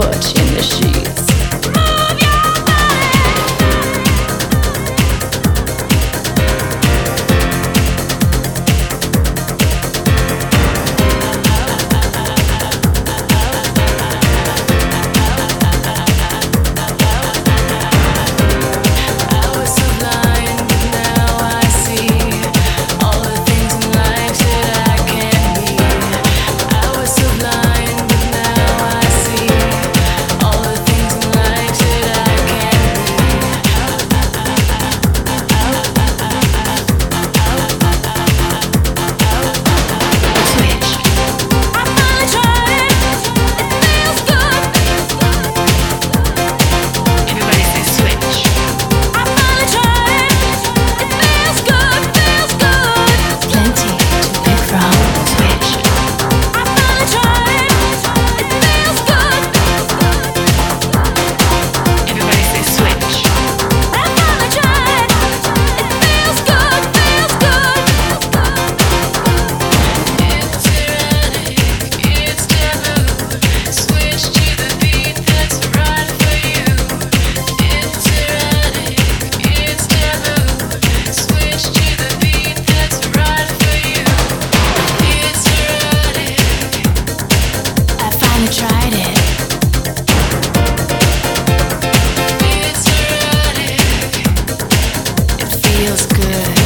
Clutch. feels good.